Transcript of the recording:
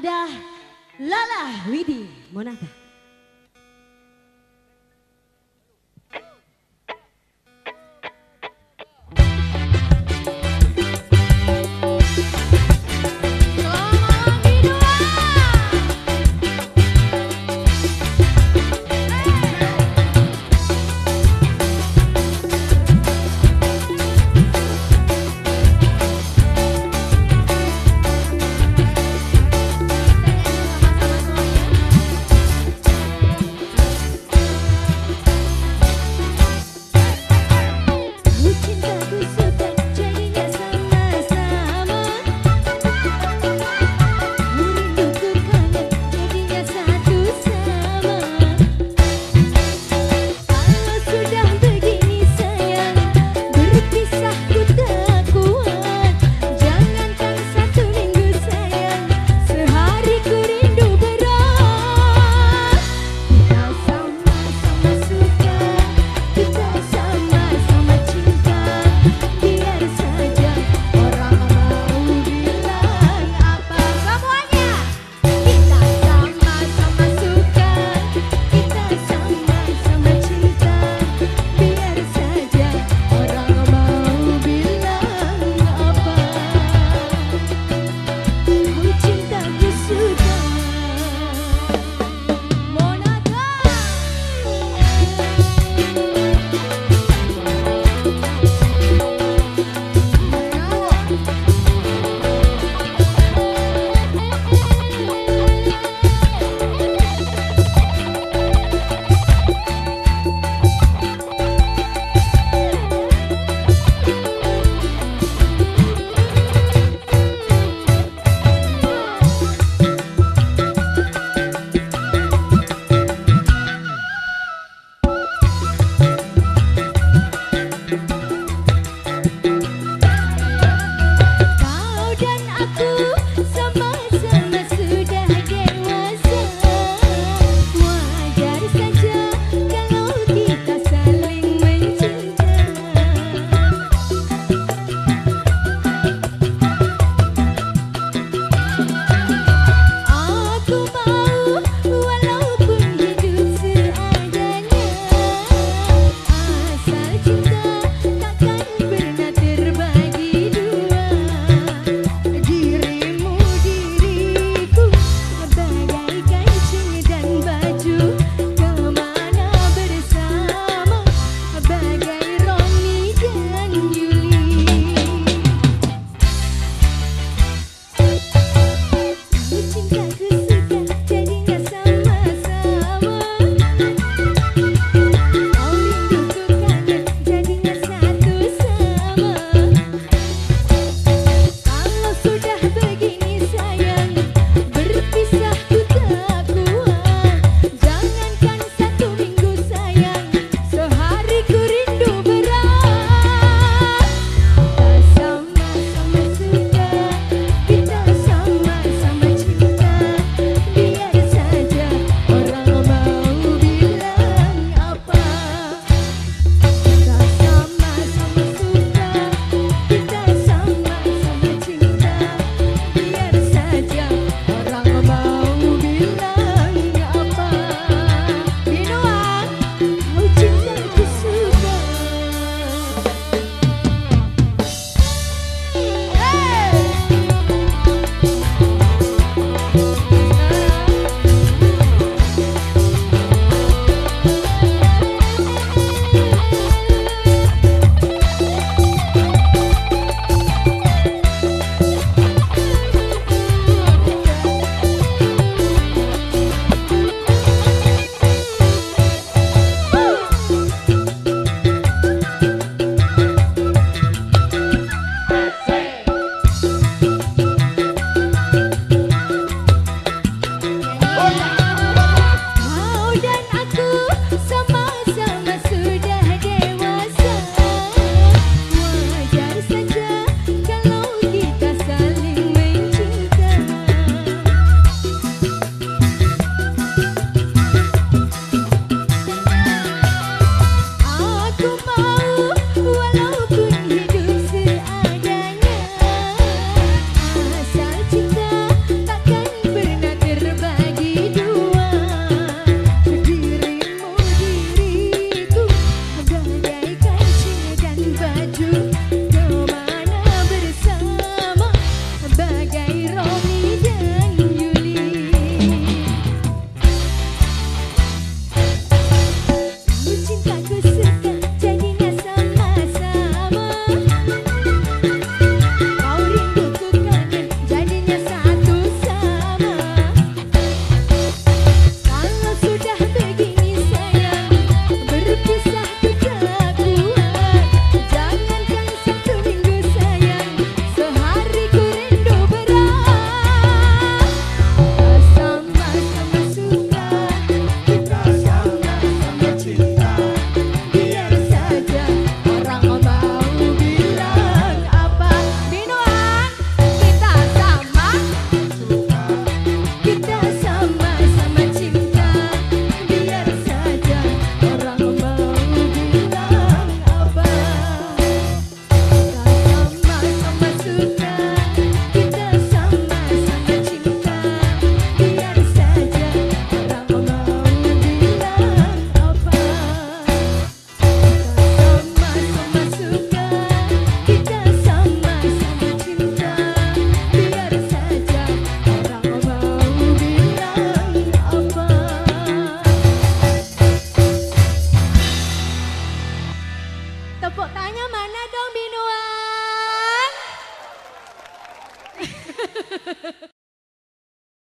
ada Lala Widi Monata. Cause